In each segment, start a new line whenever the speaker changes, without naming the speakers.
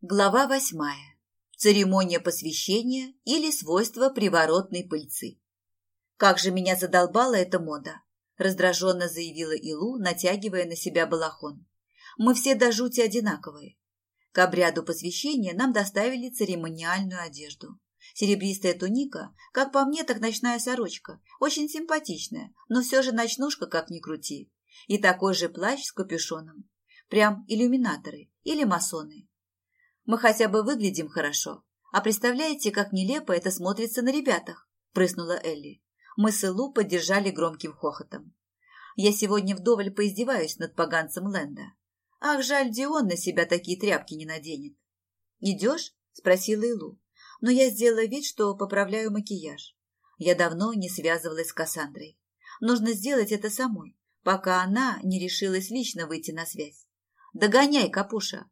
Глава восьмая. Церемония посвящения или свойства приворотной пыльцы. «Как же меня задолбала эта мода!» – раздраженно заявила Илу, натягивая на себя балахон. «Мы все до жути одинаковые. К обряду посвящения нам доставили церемониальную одежду. Серебристая туника, как по мне, так ночная сорочка, очень симпатичная, но все же ночнушка как ни крути. И такой же плащ с капюшоном. Прям иллюминаторы или масоны. Мы хотя бы выглядим хорошо. А представляете, как нелепо это смотрится на ребятах?» – прыснула Элли. Мы с Элу поддержали громким хохотом. «Я сегодня вдоволь поиздеваюсь над поганцем Лэнда. Ах, жаль, Дион на себя такие тряпки не наденет». «Идешь?» – спросила Элу. Но я сделала вид, что поправляю макияж. Я давно не связывалась с Кассандрой. Нужно сделать это самой, пока она не решилась лично выйти на связь. «Догоняй, Капуша!»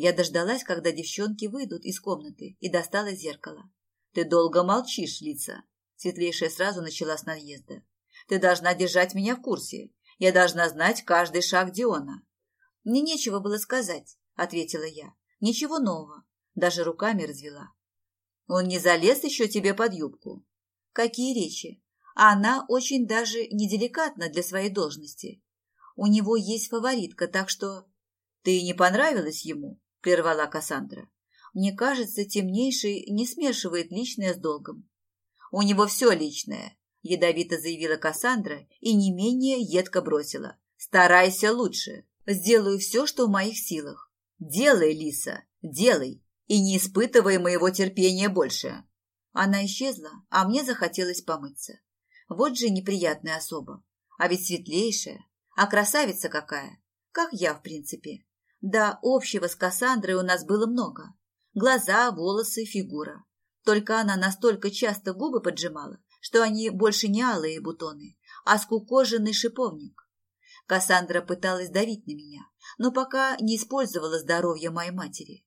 Я дождалась, когда девчонки выйдут из комнаты, и достала зеркало. «Ты долго молчишь, Лица!» Светлейшая сразу начала с наезда. «Ты должна держать меня в курсе. Я должна знать каждый шаг Диона». «Мне нечего было сказать», — ответила я. «Ничего нового». Даже руками развела. «Он не залез еще тебе под юбку?» «Какие речи? А она очень даже неделикатна для своей должности. У него есть фаворитка, так что...» «Ты не понравилась ему?» – прервала Кассандра. «Мне кажется, темнейший не смешивает личное с долгом». «У него все личное», – ядовито заявила Кассандра и не менее едко бросила. «Старайся лучше. Сделаю все, что в моих силах. Делай, Лиса, делай, и не испытывай моего терпения больше». Она исчезла, а мне захотелось помыться. Вот же неприятная особа. А ведь светлейшая, а красавица какая, как я, в принципе. Да, общего с Кассандрой у нас было много. Глаза, волосы, фигура. Только она настолько часто губы поджимала, что они больше не алые бутоны, а скукоженный шиповник. Кассандра пыталась давить на меня, но пока не использовала здоровье моей матери.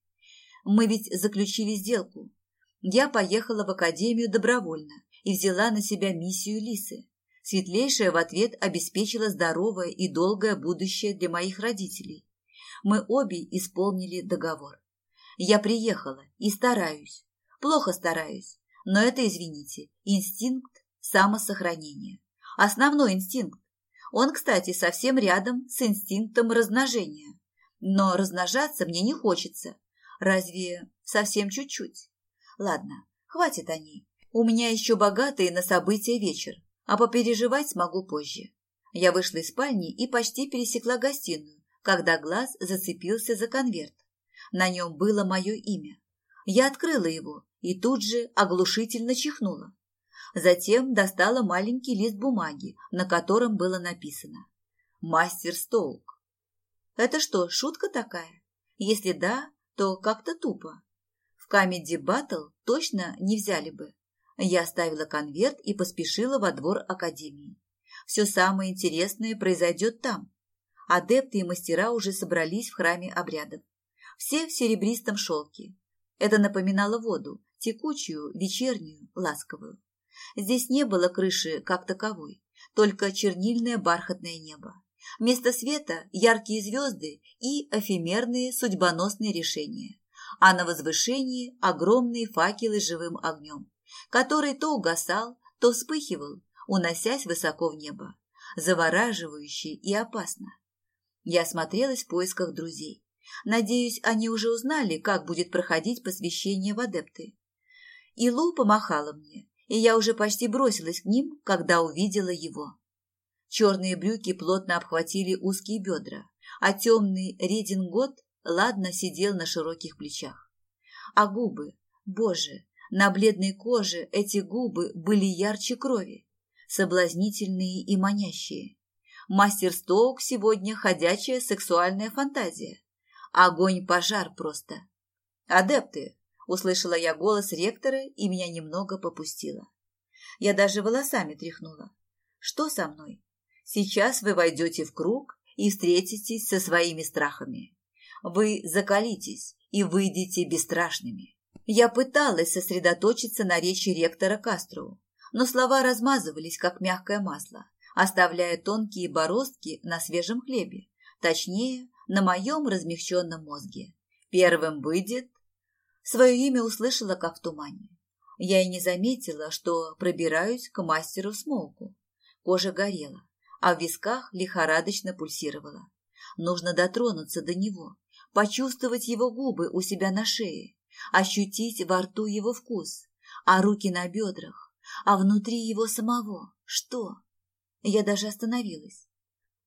Мы ведь заключили сделку. Я поехала в академию добровольно и взяла на себя миссию Лисы. Светлейшая в ответ обеспечила здоровое и долгое будущее для моих родителей мы обе исполнили договор. Я приехала и стараюсь. Плохо стараюсь, но это, извините, инстинкт самосохранения. Основной инстинкт. Он, кстати, совсем рядом с инстинктом размножения. Но размножаться мне не хочется. Разве совсем чуть-чуть? Ладно, хватит о ней. У меня еще богатый на события вечер, а попереживать смогу позже. Я вышла из спальни и почти пересекла гостиную, когда глаз зацепился за конверт. На нем было мое имя. Я открыла его и тут же оглушительно чихнула. Затем достала маленький лист бумаги, на котором было написано «Мастер Стоук». Это что, шутка такая? Если да, то как-то тупо. В Камеди Баттл точно не взяли бы. Я оставила конверт и поспешила во двор Академии. Все самое интересное произойдет там, Адепты и мастера уже собрались в храме обрядов. Все в серебристом шелке. Это напоминало воду, текучую, вечернюю, ласковую. Здесь не было крыши как таковой, только чернильное бархатное небо. Вместо света яркие звезды и эфемерные судьбоносные решения. А на возвышении огромные факелы с живым огнем, который то угасал, то вспыхивал, уносясь высоко в небо. Завораживающе и опасно. Я осмотрелась в поисках друзей. Надеюсь, они уже узнали, как будет проходить посвящение в адепты. Илу помахала мне, и я уже почти бросилась к ним, когда увидела его. Черные брюки плотно обхватили узкие бедра, а темный редингот ладно сидел на широких плечах. А губы, боже, на бледной коже эти губы были ярче крови, соблазнительные и манящие. Мастер Стоук сегодня ходячая сексуальная фантазия. Огонь-пожар просто. «Адепты!» – услышала я голос ректора и меня немного попустило. Я даже волосами тряхнула. «Что со мной? Сейчас вы войдете в круг и встретитесь со своими страхами. Вы закалитесь и выйдете бесстрашными». Я пыталась сосредоточиться на речи ректора Кастроу, но слова размазывались, как мягкое масло оставляя тонкие бороздки на свежем хлебе, точнее, на моем размягченном мозге. Первым выйдет Свое имя услышала, как в тумане. Я и не заметила, что пробираюсь к мастеру Смолку. Кожа горела, а в висках лихорадочно пульсировала. Нужно дотронуться до него, почувствовать его губы у себя на шее, ощутить во рту его вкус, а руки на бедрах, а внутри его самого. Что? Я даже остановилась.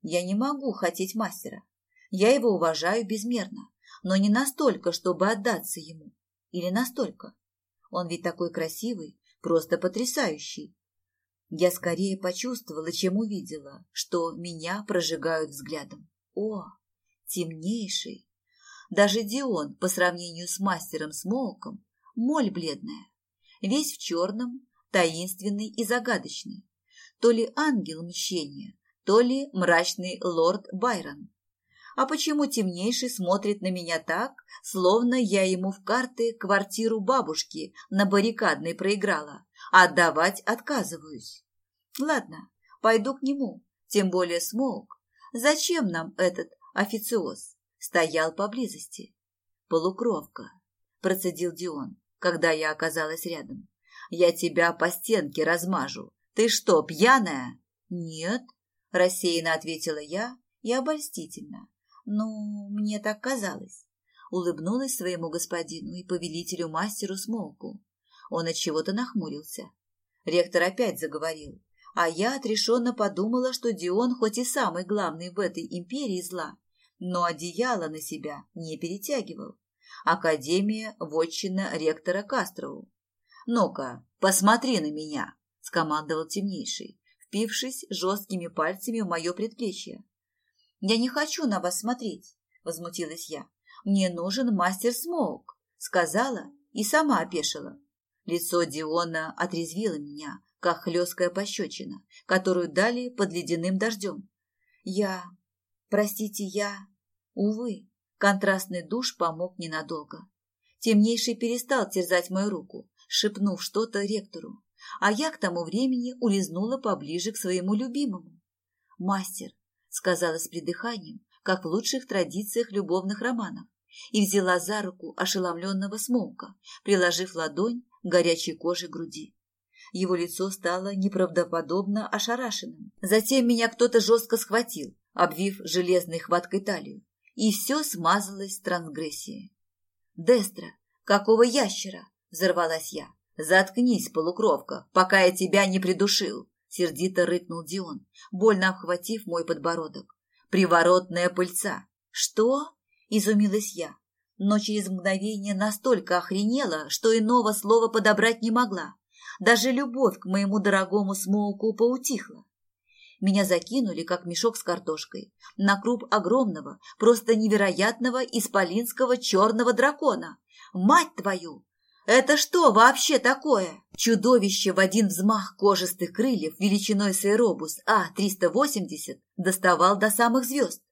Я не могу хотеть мастера. Я его уважаю безмерно, но не настолько, чтобы отдаться ему. Или настолько. Он ведь такой красивый, просто потрясающий. Я скорее почувствовала, чем увидела, что меня прожигают взглядом. О, темнейший! Даже Дион, по сравнению с мастером Смоуком, моль бледная. Весь в черном, таинственный и загадочный. То ли ангел мщения, то ли мрачный лорд Байрон. А почему темнейший смотрит на меня так, словно я ему в карты квартиру бабушки на баррикадной проиграла, а отдавать отказываюсь? Ладно, пойду к нему, тем более Смоук. Зачем нам этот официоз? Стоял поблизости. Полукровка, процедил Дион, когда я оказалась рядом. Я тебя по стенке размажу. Ты что, пьяная? Нет, рассеянно ответила я и обольстительно. Ну, мне так казалось. Улыбнулась своему господину и повелителю мастеру Смолку. Он от чего-то нахмурился. Ректор опять заговорил, а я отрешенно подумала, что Дион хоть и самый главный в этой империи зла, но одеяло на себя не перетягивал. Академия – вотчина ректора Кастрову. «Ну-ка, посмотри на меня!» – скомандовал темнейший, впившись жесткими пальцами в мое предплечье. «Я не хочу на вас смотреть», – возмутилась я. «Мне нужен мастер Смоук», – сказала и сама опешила. Лицо Диона отрезвило меня, как хлесткая пощечина, которую дали под ледяным дождем. Я... Простите, я... Увы, контрастный душ помог ненадолго. Темнейший перестал терзать мою руку, шепнув что-то ректору, а я к тому времени улизнула поближе к своему любимому. «Мастер, сказала с придыханием, как в лучших традициях любовных романов, и взяла за руку ошеломленного Смоука, приложив ладонь к горячей коже груди. Его лицо стало неправдоподобно ошарашенным. Затем меня кто-то жестко схватил, обвив железной хваткой талию, и все смазалось трансгрессией. «Дестра, какого ящера?» – взорвалась я. «Заткнись, полукровка, пока я тебя не придушил!» Сердито рыкнул Дион, больно обхватив мой подбородок. «Приворотная пыльца!» «Что?» – изумилась я, но через мгновение настолько охренела, что иного слова подобрать не могла. Даже любовь к моему дорогому смоуку поутихла. Меня закинули, как мешок с картошкой, на круп огромного, просто невероятного исполинского черного дракона. Мать твою! Это что вообще такое? Чудовище в один взмах кожистых крыльев величиной с аэробус А-380 доставал до самых звезд.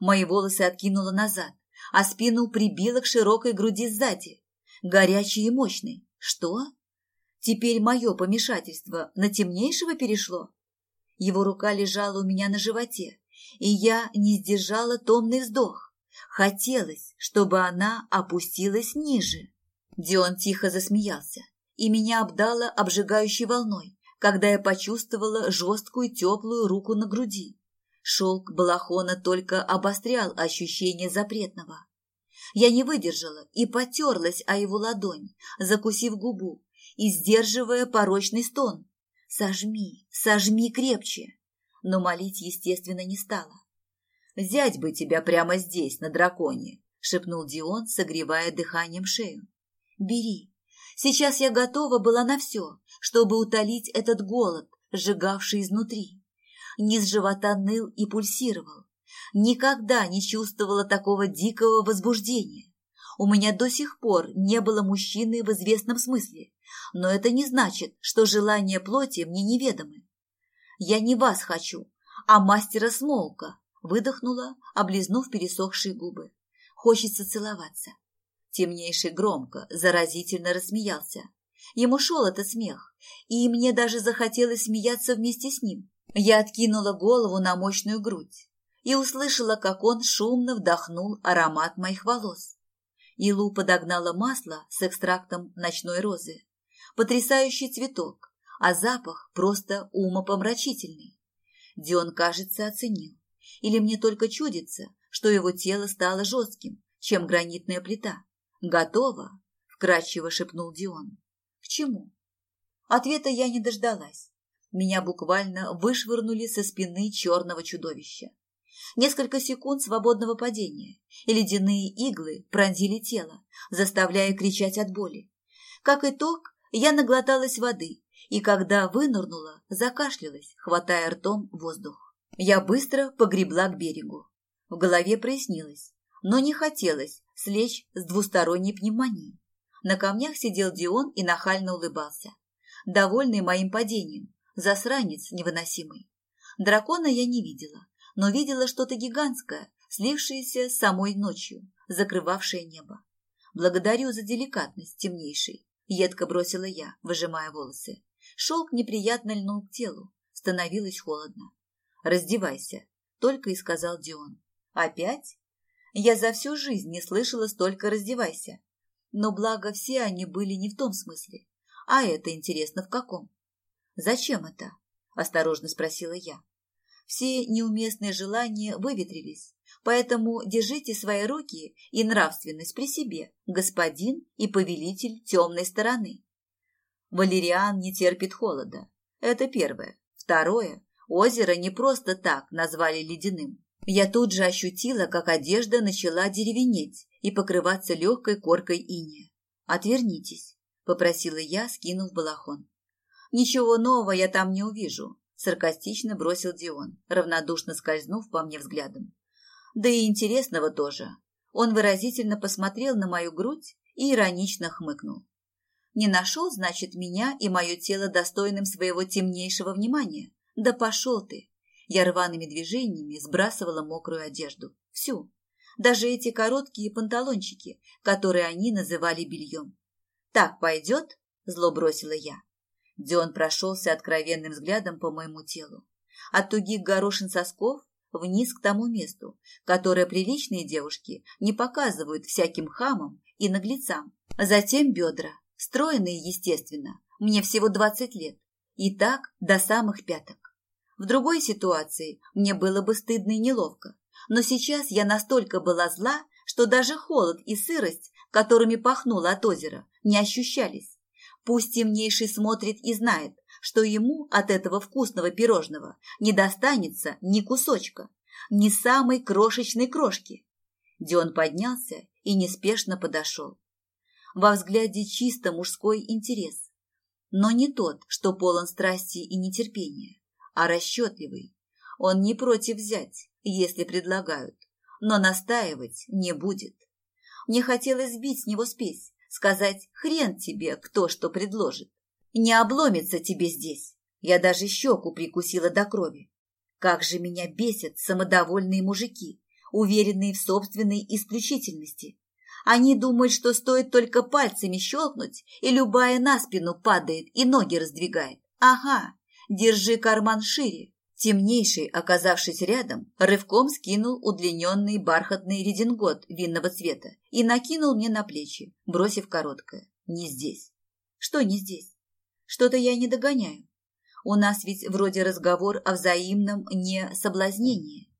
Мои волосы откинуло назад, а спину прибило к широкой груди сзади. Горячий и мощный. Что? Теперь мое помешательство на темнейшего перешло? Его рука лежала у меня на животе, и я не сдержала томный вздох. Хотелось, чтобы она опустилась ниже. Дион тихо засмеялся, и меня обдало обжигающей волной, когда я почувствовала жесткую теплую руку на груди. Шелк балахона только обострял ощущение запретного. Я не выдержала и потерлась о его ладонь, закусив губу и сдерживая порочный стон. «Сожми, сожми крепче!» Но молить, естественно, не стала. «Взять бы тебя прямо здесь, на драконе!» — шепнул Дион, согревая дыханием шею. Бери. Сейчас я готова была на все, чтобы утолить этот голод, сжигавший изнутри. Низ живота ныл и пульсировал. Никогда не чувствовала такого дикого возбуждения. У меня до сих пор не было мужчины в известном смысле, но это не значит, что желания плоти мне неведомы. Я не вас хочу, а мастера Смолка, выдохнула, облизнув пересохшие губы. Хочется целоваться. Темнейший громко, заразительно рассмеялся. Ему шел этот смех, и мне даже захотелось смеяться вместе с ним. Я откинула голову на мощную грудь и услышала, как он шумно вдохнул аромат моих волос. Илу подогнала масло с экстрактом ночной розы. Потрясающий цветок, а запах просто умопомрачительный. Дион, кажется, оценил. Или мне только чудится, что его тело стало жестким, чем гранитная плита. «Готово!» – вкратчиво шепнул Дион. «К чему?» Ответа я не дождалась. Меня буквально вышвырнули со спины черного чудовища. Несколько секунд свободного падения, и ледяные иглы пронзили тело, заставляя кричать от боли. Как итог, я наглоталась воды, и когда вынырнула, закашлялась, хватая ртом воздух. Я быстро погребла к берегу. В голове прояснилось, но не хотелось слечь с двусторонней пневмонией. На камнях сидел Дион и нахально улыбался. Довольный моим падением, засранец невыносимый. Дракона я не видела, но видела что-то гигантское, слившееся с самой ночью, закрывавшее небо. Благодарю за деликатность, темнейший, едко бросила я, выжимая волосы. Шелк неприятно льнул к телу, становилось холодно. «Раздевайся», — только и сказал Дион. «Опять?» Я за всю жизнь не слышала столько «раздевайся». Но благо все они были не в том смысле. А это интересно в каком? «Зачем это?» – осторожно спросила я. Все неуместные желания выветрились, поэтому держите свои руки и нравственность при себе, господин и повелитель темной стороны. Валериан не терпит холода. Это первое. Второе. Озеро не просто так назвали ледяным. Я тут же ощутила, как одежда начала деревенеть и покрываться легкой коркой иния. «Отвернитесь», – попросила я, скинув балахон. «Ничего нового я там не увижу саркастично бросил Дион, равнодушно скользнув по мне взглядом. Да и интересного тоже. Он выразительно посмотрел на мою грудь и иронично хмыкнул. Не нашел, значит, меня и мое тело достойным своего темнейшего внимания? Да пошел ты! Я рваными движениями сбрасывала мокрую одежду. Всю. Даже эти короткие панталончики, которые они называли бельем. «Так пойдет?» – зло бросила я. Дион прошелся откровенным взглядом по моему телу. От тугих горошин сосков вниз к тому месту, которое приличные девушки не показывают всяким хамам и наглецам. Затем бедра, стройные, естественно, мне всего двадцать лет, и так до самых пяток. В другой ситуации мне было бы стыдно и неловко, но сейчас я настолько была зла, что даже холод и сырость, которыми пахнуло от озера, не ощущались. Пусть темнейший смотрит и знает, что ему от этого вкусного пирожного не достанется ни кусочка, ни самой крошечной крошки. Дион поднялся и неспешно подошел. Во взгляде чисто мужской интерес, но не тот, что полон страсти и нетерпения, а расчетливый. Он не против взять, если предлагают, но настаивать не будет. Мне хотелось сбить с него спесь, сказать «хрен тебе, кто что предложит». Не обломится тебе здесь. Я даже щеку прикусила до крови. Как же меня бесят самодовольные мужики, уверенные в собственной исключительности. Они думают, что стоит только пальцами щелкнуть, и любая на спину падает и ноги раздвигает. Ага, держи карман шире. Темнейший, оказавшись рядом, рывком скинул удлиненный бархатный редингот винного цвета и накинул мне на плечи, бросив короткое. Не здесь. Что не здесь? Что-то я не догоняю. У нас ведь вроде разговор о взаимном не соблазнении.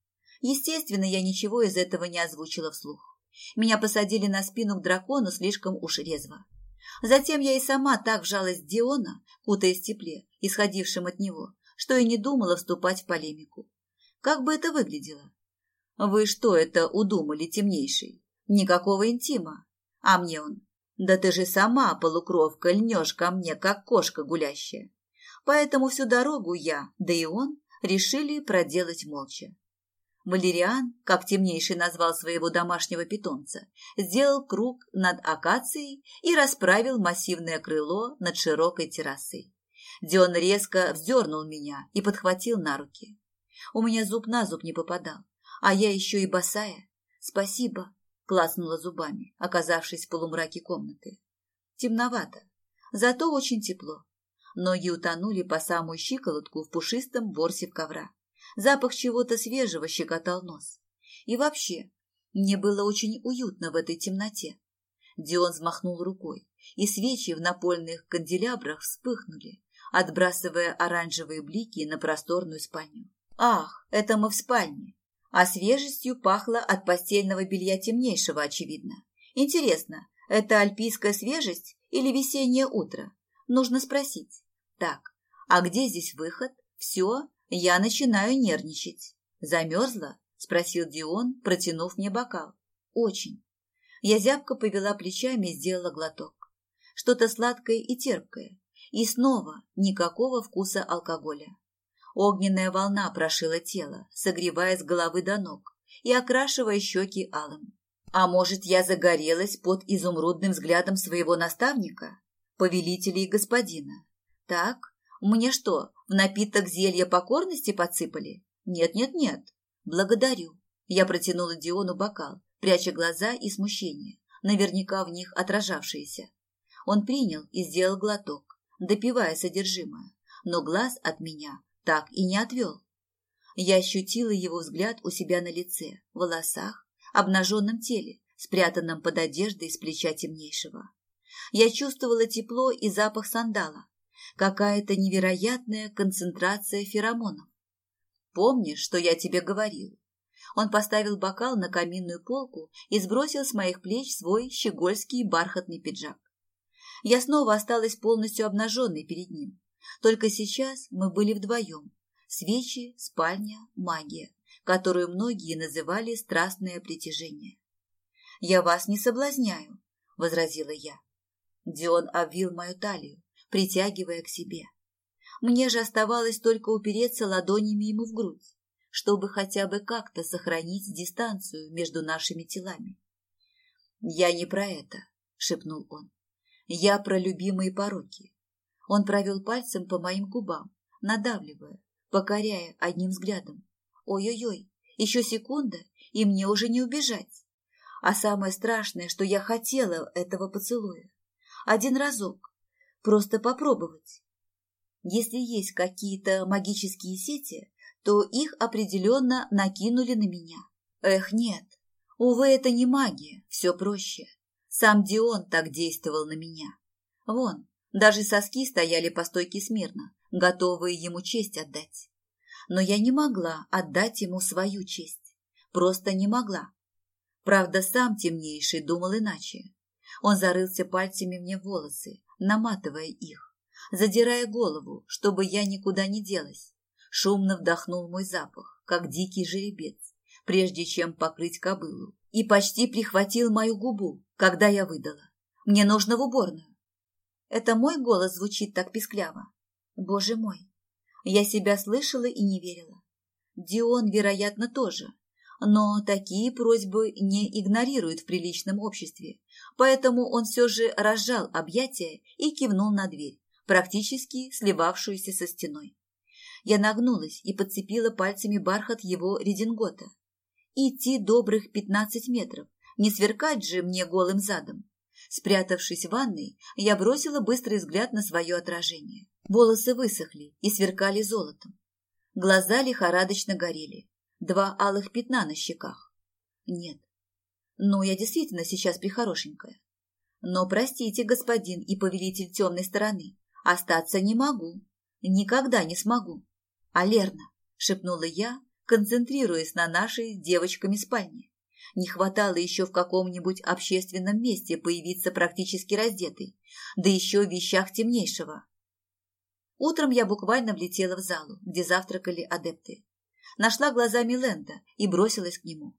Естественно, я ничего из этого не озвучила вслух. Меня посадили на спину к дракону слишком уж резво. Затем я и сама так вжалась Диона, кутаясь в тепле, исходившим от него, что и не думала вступать в полемику. Как бы это выглядело? Вы что это удумали, темнейший? Никакого интима. А мне он. Да ты же сама, полукровка, льнешь ко мне, как кошка гулящая. Поэтому всю дорогу я, да и он, решили проделать молча. Валериан, как темнейший назвал своего домашнего питомца, сделал круг над акацией и расправил массивное крыло над широкой террасой. Дион резко вздернул меня и подхватил на руки. У меня зуб на зуб не попадал, а я еще и босая. Спасибо, клацнула зубами, оказавшись в полумраке комнаты. Темновато, зато очень тепло. Ноги утонули по самую щиколотку в пушистом ворсе ковра. Запах чего-то свежего щекотал нос. И вообще, мне было очень уютно в этой темноте. Дион взмахнул рукой, и свечи в напольных канделябрах вспыхнули, отбрасывая оранжевые блики на просторную спальню. Ах, это мы в спальне. А свежестью пахло от постельного белья темнейшего, очевидно. Интересно, это альпийская свежесть или весеннее утро? Нужно спросить. Так, а где здесь выход? Все, я начинаю нервничать. Замерзла? Спросил Дион, протянув мне бокал. Очень. Я зябко повела плечами и сделала глоток. Что-то сладкое и терпкое. И снова никакого вкуса алкоголя. Огненная волна прошила тело, согревая с головы до ног и окрашивая щеки алым. А может, я загорелась под изумрудным взглядом своего наставника, повелителя и господина? Так, мне что, в напиток зелья покорности подсыпали? Нет-нет-нет. Благодарю. Я протянула Диону бокал, пряча глаза и смущение, наверняка в них отражавшиеся. Он принял и сделал глоток, допивая содержимое, но глаз от меня так и не отвел. Я ощутила его взгляд у себя на лице, волосах, обнаженном теле, спрятанном под одеждой с плеча темнейшего. Я чувствовала тепло и запах сандала, какая-то невероятная концентрация феромонов. Помнишь, что я тебе говорил? Он поставил бокал на каминную полку и сбросил с моих плеч свой щегольский бархатный пиджак. Я снова осталась полностью обнаженной перед ним. Только сейчас мы были вдвоем. Свечи, спальня, магия, которую многие называли страстное притяжение. «Я вас не соблазняю», — возразила я. Дион обвил мою талию, притягивая к себе. Мне же оставалось только упереться ладонями ему в грудь, чтобы хотя бы как-то сохранить дистанцию между нашими телами. «Я не про это», — шепнул он. «Я про любимые пороки, он провел пальцем по моим губам, надавливая, покоряя одним взглядом. Ой-ой-ой, еще секунда, и мне уже не убежать. А самое страшное, что я хотела этого поцелуя. Один разок. Просто попробовать. Если есть какие-то магические сети, то их определенно накинули на меня. Эх, нет. Увы, это не магия, все проще. Сам Дион так действовал на меня. Вон, даже соски стояли по стойке смирно, готовые ему честь отдать. Но я не могла отдать ему свою честь. Просто не могла. Правда, сам темнейший думал иначе. Он зарылся пальцами мне в волосы, наматывая их, задирая голову, чтобы я никуда не делась. Шумно вдохнул мой запах, как дикий жеребец, прежде чем покрыть кобылу, и почти прихватил мою губу, когда я выдала. Мне нужно в уборную. Это мой голос звучит так пискляво. Боже мой, я себя слышала и не верила. Дион, вероятно, тоже. Но такие просьбы не игнорируют в приличном обществе, поэтому он все же разжал объятия и кивнул на дверь, практически сливавшуюся со стеной. Я нагнулась и подцепила пальцами бархат его редингота. Идти добрых пятнадцать метров, не сверкать же мне голым задом. Спрятавшись в ванной, я бросила быстрый взгляд на свое отражение. Волосы высохли и сверкали золотом. Глаза лихорадочно горели. Два алых пятна на щеках. Нет. Ну, я действительно сейчас прихорошенькая. Но, простите, господин и повелитель темной стороны, остаться не могу. Никогда не смогу. Алерна, шепнула я, концентрируясь на нашей девочками спальне. Не хватало еще в каком-нибудь общественном месте появиться практически раздетой, да еще в вещах темнейшего. Утром я буквально влетела в залу, где завтракали адепты. Нашла глазами Лэнда и бросилась к нему.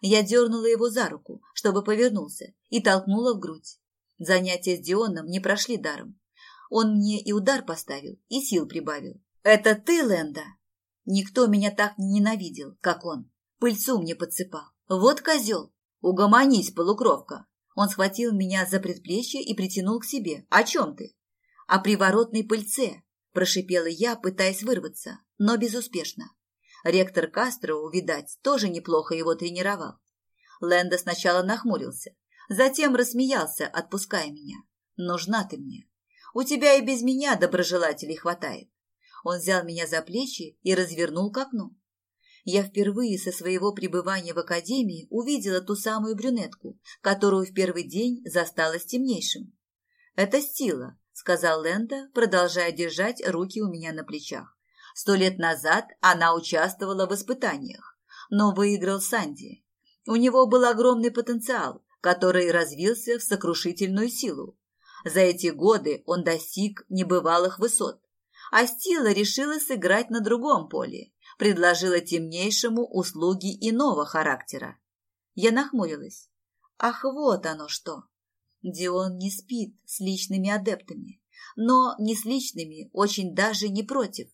Я дернула его за руку, чтобы повернулся, и толкнула в грудь. Занятия с Дионом не прошли даром. Он мне и удар поставил, и сил прибавил. «Это ты, Лэнда?» Никто меня так не ненавидел, как он. Пыльцу мне подсыпал. «Вот козел! Угомонись, полукровка!» Он схватил меня за предплечье и притянул к себе. «О чем ты?» «О приворотной пыльце», – прошипела я, пытаясь вырваться, но безуспешно. Ректор Кастро, видать, тоже неплохо его тренировал. Лэнда сначала нахмурился, затем рассмеялся, отпуская меня. «Нужна ты мне. У тебя и без меня доброжелателей хватает». Он взял меня за плечи и развернул к окну. Я впервые со своего пребывания в академии увидела ту самую брюнетку, которую в первый день застала с темнейшим. «Это Стила», — сказал Лэнда, продолжая держать руки у меня на плечах. «Сто лет назад она участвовала в испытаниях, но выиграл Санди. У него был огромный потенциал, который развился в сокрушительную силу. За эти годы он достиг небывалых высот. А Стила решила сыграть на другом поле, предложила темнейшему услуги иного характера. Я нахмурилась. Ах, вот оно что! Дион не спит с личными адептами, но не с личными очень даже не против.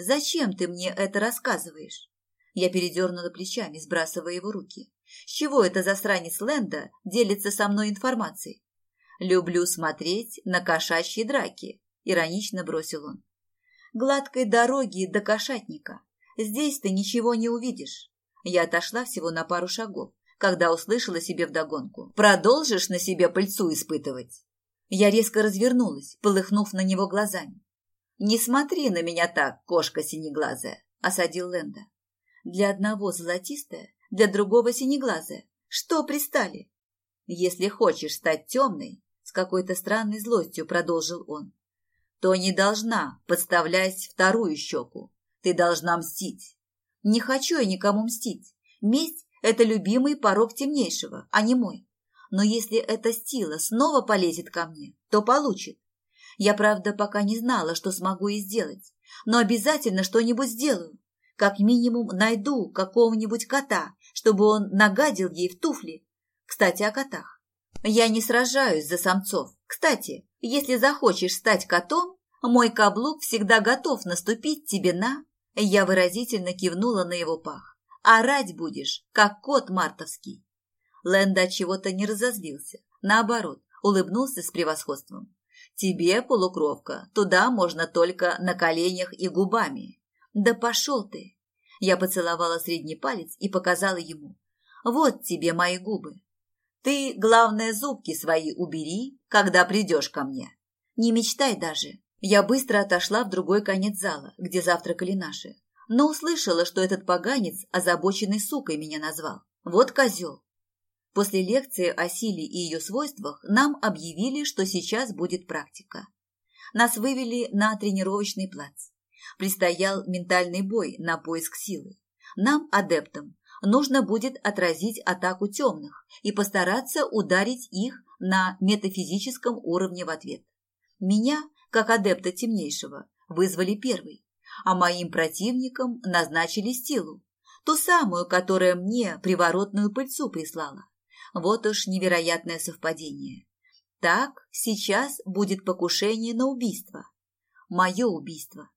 Зачем ты мне это рассказываешь? Я передернула плечами, сбрасывая его руки. С чего это засранец Лэнда делится со мной информацией? Люблю смотреть на кошачьи драки, иронично бросил он. Гладкой дороги до кошатника. Здесь ты ничего не увидишь. Я отошла всего на пару шагов, когда услышала себе вдогонку. Продолжишь на себе пыльцу испытывать? Я резко развернулась, полыхнув на него глазами. «Не смотри на меня так, кошка синеглазая», — осадил Лэнда. «Для одного золотистая, для другого синеглазая. Что пристали?» «Если хочешь стать темной, с какой-то странной злостью продолжил он, то не должна подставлять вторую щеку. Ты должна мстить. Не хочу я никому мстить. Месть – это любимый порог темнейшего, а не мой. Но если эта стила снова полезет ко мне, то получит. Я, правда, пока не знала, что смогу и сделать, но обязательно что-нибудь сделаю. Как минимум найду какого-нибудь кота, чтобы он нагадил ей в туфли. Кстати, о котах. Я не сражаюсь за самцов. Кстати, если захочешь стать котом, мой каблук всегда готов наступить тебе на...» Я выразительно кивнула на его пах. «Орать будешь, как кот мартовский». Лэнда чего-то не разозлился. Наоборот, улыбнулся с превосходством. «Тебе, полукровка, туда можно только на коленях и губами». «Да пошел ты!» Я поцеловала средний палец и показала ему. «Вот тебе мои губы. Ты, главное, зубки свои убери, когда придешь ко мне. Не мечтай даже. Я быстро отошла в другой конец зала, где завтракали наши. Но услышала, что этот поганец озабоченной сукой меня назвал. Вот козел. После лекции о силе и ее свойствах нам объявили, что сейчас будет практика. Нас вывели на тренировочный плац. Предстоял ментальный бой на поиск силы. Нам, адептам, нужно будет отразить атаку темных и постараться ударить их на метафизическом уровне в ответ. Меня, как адепта темнейшего, вызвали первый, а моим противником назначили Стилу, ту самую, которая мне приворотную пыльцу прислала. Вот уж невероятное совпадение. Так, сейчас будет покушение на убийство. Мое убийство.